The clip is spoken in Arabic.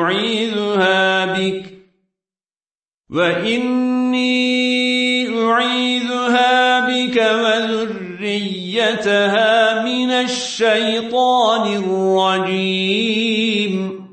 أعيذها بك. وإني أعيذها بك وذريتها من الشيطان الرجيم.